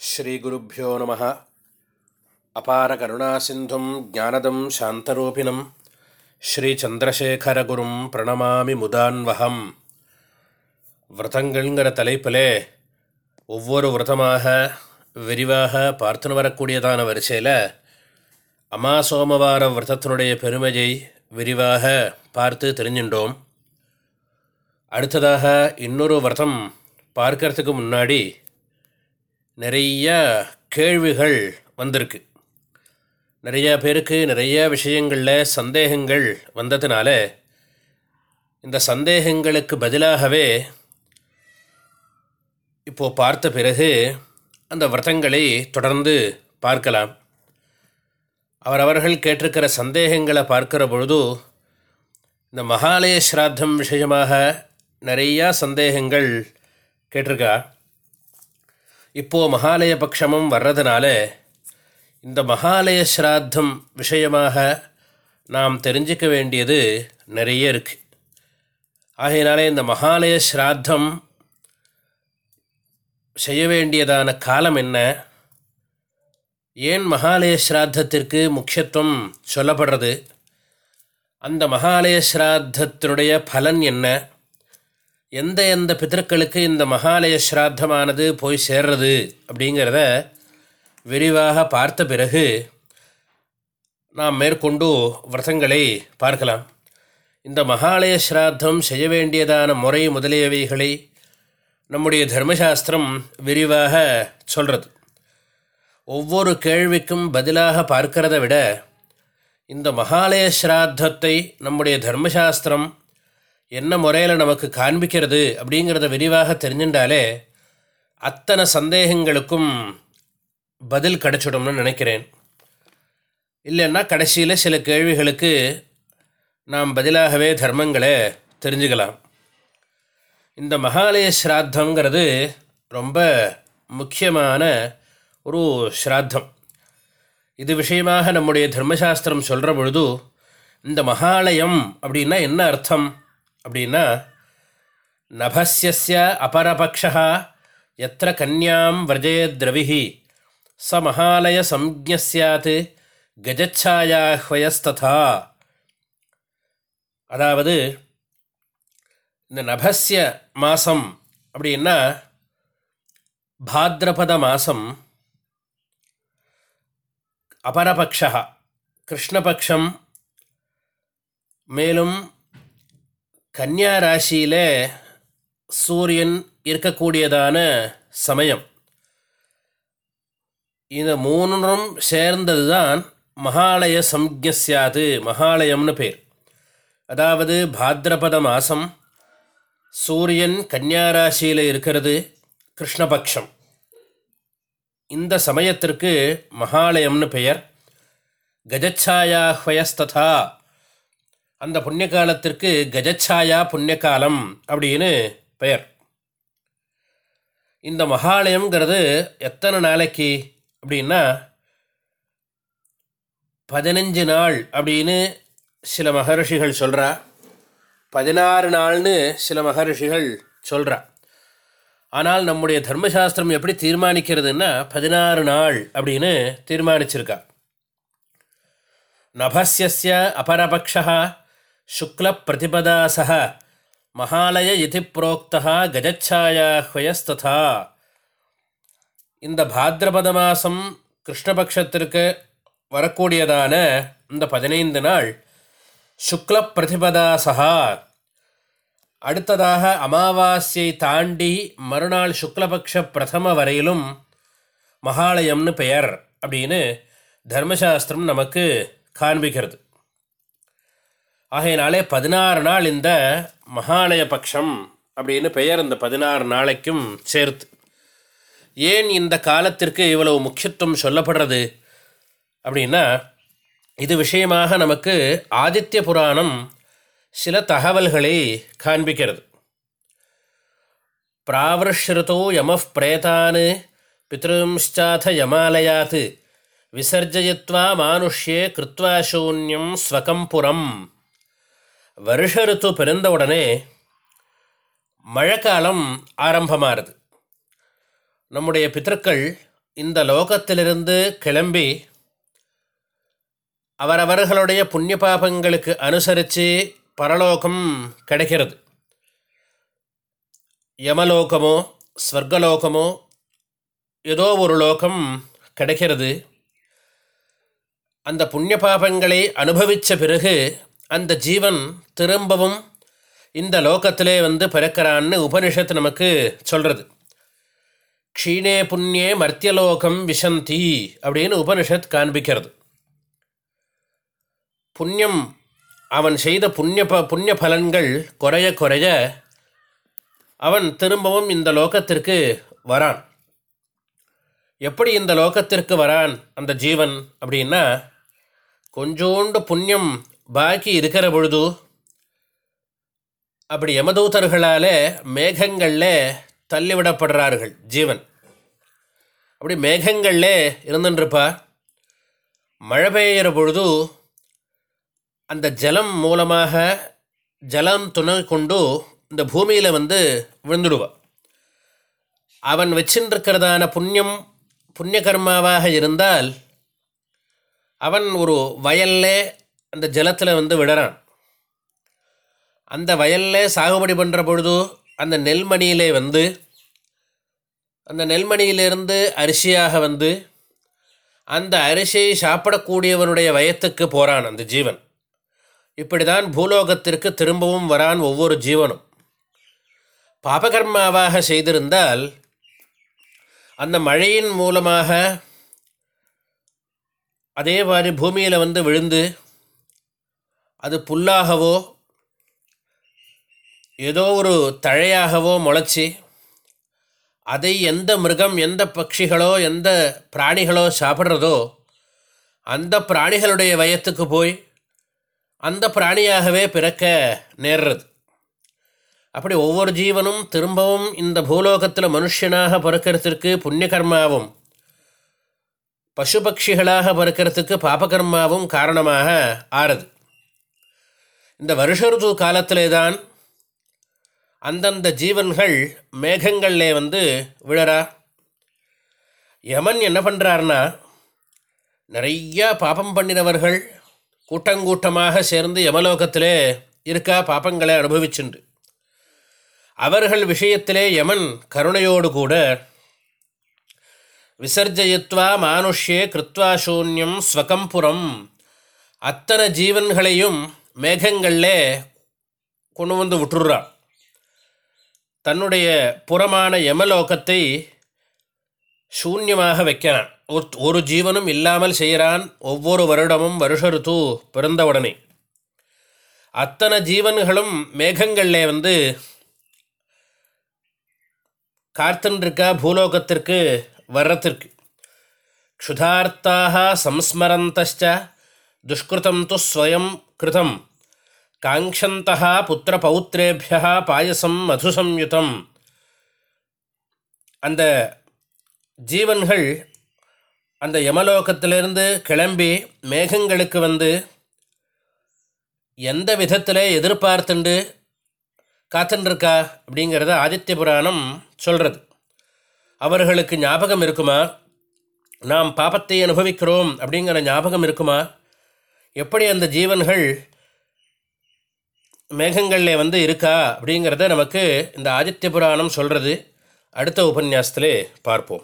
ஸ்ரீகுருப்போ நம. அபார கருணாசிந்தும் ஜானதம் சாந்தரூபிணம். ஸ்ரீச்சந்திரசேகரகுரும் பிரணமாமி முதான்வகம் விரதங்கள்ங்கிற தலைப்பிலே ஒவ்வொரு விரதமாக விரிவாக பார்த்துன்னு வரக்கூடியதான வரிசையில் அமா சோமவார விரதத்தினுடைய பெருமையை விரிவாக பார்த்து தெரிஞ்சின்றோம். அடுத்ததாக இன்னொரு விரதம் பார்க்கறதுக்கு முன்னாடி நிறைய கேள்விகள் வந்திருக்கு. நிறைய பேருக்கு நிறைய விஷயங்களில் சந்தேகங்கள் வந்ததுனால இந்த சந்தேகங்களுக்கு பதிலாகவே இப்போது பார்த்த பிறகு அந்த விரதங்களை தொடர்ந்து பார்க்கலாம். அவரவர்கள் கேட்டிருக்கிற சந்தேகங்களை பார்க்கிற பொழுது இந்த மகாலய ஸ்ராத்தம் விஷயமாக நிறையா சந்தேகங்கள் கேட்டிருக்கா? இப்போது மகாலய பட்சமும் வர்றதுனால இந்த மகாலய ஸ்ராத்தம் விஷயமாக நாம் தெரிஞ்சிக்க வேண்டியது நிறைய இருக்குது ஆகையினாலே இந்த மகாலய ஸ்ராத்தம் செய்ய வேண்டியதான காலம் என்ன? ஏன் மகாலய ஸ்ராத்தத்திற்கு முக்கியத்துவம் சொல்லப்படுறது? அந்த மகாலய ஸ்ராத்தத்தினுடைய பலன் என்ன? எந்த எந்த பித்தர்களுக்கு இந்த மகாலய ஸ்ராத்தமானது போய் சேர்றது அப்படிங்கிறத விரிவாக பார்த்த பிறகு நாம் மேற்கொண்டு விரதங்களை பார்க்கலாம். இந்த மகாலய ஸ்ராத்தம் செய்ய வேண்டியதான முறை முதலியவைகளை நம்முடைய தர்மசாஸ்திரம் விரிவாக சொல்கிறது ஒவ்வொரு கேள்விக்கும் பதிலாக பார்க்கிறத விட இந்த மகாலய ஸ்ராத்தத்தை நம்முடைய தர்மசாஸ்திரம் என்ன முறையில் நமக்கு காண்பிக்கிறது அப்படிங்கிறத விரிவாக தெரிஞ்சுட்டாலே அத்தனை சந்தேகங்களுக்கும் பதில் கிடச்சிடும்னு நினைக்கிறேன். இல்லைன்னா கடைசியில் சில கேள்விகளுக்கு நாம் பதிலாகவே தர்மங்களை தெரிஞ்சுக்கலாம். இந்த மகாலய ஸ்ராத்தங்கிறது ரொம்ப முக்கியமான ஒரு ஸ்ராத்தம். இது விஷயமாக நம்முடைய தர்மசாஸ்திரம் சொல்கிற பொழுது இந்த மகாலயம் அப்படின்னா என்ன அர்த்தம்? அப்படின்னா நபஸ்ய அபரபக்ஷா எத்த கன்யாம் விரஜேத்ரவிஹி ச மகாலய சம்ஜ சாத் கஜச்சாயாஹ்வயஸ்ததா அதாவது இந்த நபஸ்ய மாதம் அப்படின்னா பாத்ரபத மாதம் அபரபக்ஷா கிருஷ்ணபக்ஷம் மேலும் கன்னியா ராசியில் சூரியன் இருக்கக்கூடியதான சமயம். இந்த மூன்றும் சேர்ந்தது தான் மகாலய சம்ஜஸ்யாது மகாலயம்னு பேர். அதாவது பாத்ரபத மாதம் சூரியன் கன்னியாராசியில் இருக்கிறது கிருஷ்ணபக்ஷம். இந்த சமயத்திற்கு மகாலயம்னு பெயர். கஜச்சாயாஹ்வயஸ்ததா அந்த புண்ணிய காலத்திற்கு கஜச்சாயா புண்ணியகாலம் அப்படின்னு பெயர். இந்த மகாலயம்ங்கிறது எத்தனை நாளைக்கு அப்படின்னா பதினஞ்சு நாள் அப்படின்னு சில மகர்ஷிகள் சொல்கிறா பதினாறு நாள்னு சில மகர்ஷிகள் சொல்கிறா ஆனால் நம்முடைய தர்மசாஸ்திரம் எப்படி தீர்மானிக்கிறதுன்னா பதினாறு நாள் அப்படின்னு தீர்மானிச்சிருக்கா. நபஸ்ய அபரபக்ஷா சுக்ல சக மகாலய இதி புரோக்தா கஜச்சாயாஹ்வயஸ்ததா இந்த பாத்ரபத மாதம் கிருஷ்ணபக்ஷத்திற்கு வரக்கூடியதான இந்த பதினைந்து நாள் சுக்ல பிரதிபதா சகா அடுத்ததாக அமாவாசியை தாண்டி மறுநாள் சுக்லபக்ஷ பிரதம வரையிலும் மகாலயம்னு பெயர் அப்படின்னு தர்மசாஸ்திரம் நமக்கு காண்பிக்கிறது. ஆகையினாலே பதினாறு நாள் இந்த மகாலய பட்சம் அப்படின்னு பெயர் இந்த பதினாறு நாளைக்கும் சேர்த்து. ஏன் இந்த காலத்திற்கு இவ்வளவு முக்கியத்துவம் சொல்லப்படுறது? அப்படின்னா இது விஷயமாக நமக்கு ஆதித்ய புராணம் சில தகவல்களை காண்பிக்கிறது. பிராவருஷ்ருதோ யம பிரேதான் யமாலயாத்து யமாலயாத் மானுஷ்யே கிருத்வா சூன்யம் ஸ்வகம் புரம் வருஷ ருத்து பிறந்த உடனே மழைக்காலம் ஆரம்பமாகிறது நம்முடைய பித்தர்கள் இந்த லோகத்திலிருந்து கிளம்பி அவரவர்களுடைய புண்ணிய பாபங்களுக்கு அனுசரித்து பரலோகம் கிடைக்கிறது. யமலோகமோ ஸ்வர்கலோகமோ ஏதோ ஒரு லோகம் கிடைக்கிறது. அந்த புண்ணிய பாபங்களை அனுபவித்த பிறகு அந்த ஜீவன் திரும்பவும் இந்த லோகத்திலே வந்து பிறக்கிறான்னு உபனிஷத்து நமக்கு சொல்கிறது க்ஷீணே புண்ணியே மர்த்தியலோகம் விஷந்தி அப்படின்னு உபனிஷத் காண்பிக்கிறது. புண்ணியம் அவன் செய்த புண்ணிய ப புண்ணிய பலன்கள் குறைய குறைய அவன் திரும்பவும் இந்த லோகத்திற்கு வரான். எப்படி இந்த லோகத்திற்கு வரான் அந்த ஜீவன் அப்படின்னா கொஞ்சோண்டு புண்ணியம் பாக்கி இருக்கிற பொழுது அப்படி யமதூதர்களால் மேகங்களில் தள்ளிவிடப்படுறார்கள் ஜீவன். அப்படி மேகங்களில் இருந்துருப்பா மழை பெய்கிற பொழுது அந்த ஜலம் மூலமாக ஜலம் துணை கொண்டு இந்த பூமியில் வந்து விழுந்துடுவான் அவன் வச்சுருக்கிறதான புண்ணியம் புண்ணிய கர்மாவாக இருந்தால் அவன் ஒரு வயல்ல அந்த ஜலத்தில் வந்து விடுறான். அந்த வயலில் சாகுபடி பண்ணுற பொழுது அந்த நெல்மணியிலே வந்து அந்த நெல்மணியிலிருந்து அரிசியாக வந்து அந்த அரிசியை சாப்பிடக்கூடியவனுடைய வயத்துக்கு போகிறான் அந்த ஜீவன். இப்படி தான் பூலோகத்திற்கு திரும்பவும் வரான் ஒவ்வொரு ஜீவனும். பாபகர்மாவாக செய்திருந்தால் அந்த மழையின் மூலமாக அதே மாதிரி பூமியில் வந்து விழுந்து அது புல்லாகவோ ஏதோ ஒரு தழையாகவோ முளைச்சி அதை எந்த மிருகம் எந்த பட்சிகளோ எந்த பிராணிகளோ சாப்பிட்றதோ அந்த பிராணிகளுடைய வயத்துக்கு போய் அந்த பிராணியாகவே பிறக்க நேர்றது. அப்படி ஒவ்வொரு ஜீவனும் திரும்பவும் இந்த பூலோகத்தில் மனுஷனாக பிறக்கிறதுக்கு புண்ணியகர்மாவும் பசு பட்சிகளாக பிறக்கிறதுக்கு பாபகர்மாவும் காரணமாக ஆறுது. இந்த வருஷ ருது காலத்திலே தான் அந்தந்த ஜீவன்கள் மேகங்களில் வந்து விழறா. யமன் என்ன பண்ணுறாருனா நிறையா பாபம் பண்ணினவர்கள் கூட்டங்கூட்டமாக சேர்ந்து யமலோகத்திலே இருக்கா பாப்பங்களை அனுபவிச்சுண்டு. அவர்கள் விஷயத்திலே யமன் கருணையோடு கூட விசர்ஜயித்வா மானுஷ்யே கிருத்வா சூன்யம் ஸ்வகம்புரம் அத்தனை ஜீவன்களையும் மேகங்களில் கொண்டு வந்து விட்டுடுறான் தன்னுடைய புறமான யமலோகத்தை சூன்யமாக வைக்கிறான். ஒரு ஜீவனும் இல்லாமல் செய்கிறான். ஒவ்வொரு வருடமும் வருஷ ருத்து பிறந்தவுடனே அத்தனை ஜீவன்களும் மேகங்களில் வந்து கார்த்தன்றிருக்கா பூலோகத்திற்கு வர்றத்திற்கு. க்ஷுதார்த்தாக சம்ஸ்மரந்தச்ச துஷ்கிருதம் து ஸ்வயம் கிருதம். காங்ஷந்தா புத்திரபௌத்திரேபியா பாயசம் மதுசம்யுதம் அந்த ஜீவன்கள் அந்த யமலோகத்திலிருந்து கிளம்பி மேகங்களுக்கு வந்து எந்த விதத்தில் எதிர்பார்த்துண்டு காத்துருக்கா அப்படிங்கிறத ஆதித்ய புராணம் சொல்கிறது அவர்களுக்கு ஞாபகம் இருக்குமா? நாம் பாபத்தை அனுபவிக்கிறோம் அப்படிங்கிற ஞாபகம் இருக்குமா? எப்படி அந்த ஜீவன்கள் மேகங்களில் வந்து இருக்கா அப்படிங்கிறத நமக்கு இந்த ஆதித்ய புராணம் சொல்கிறது அடுத்த உபன்யாசத்திலே பார்ப்போம்.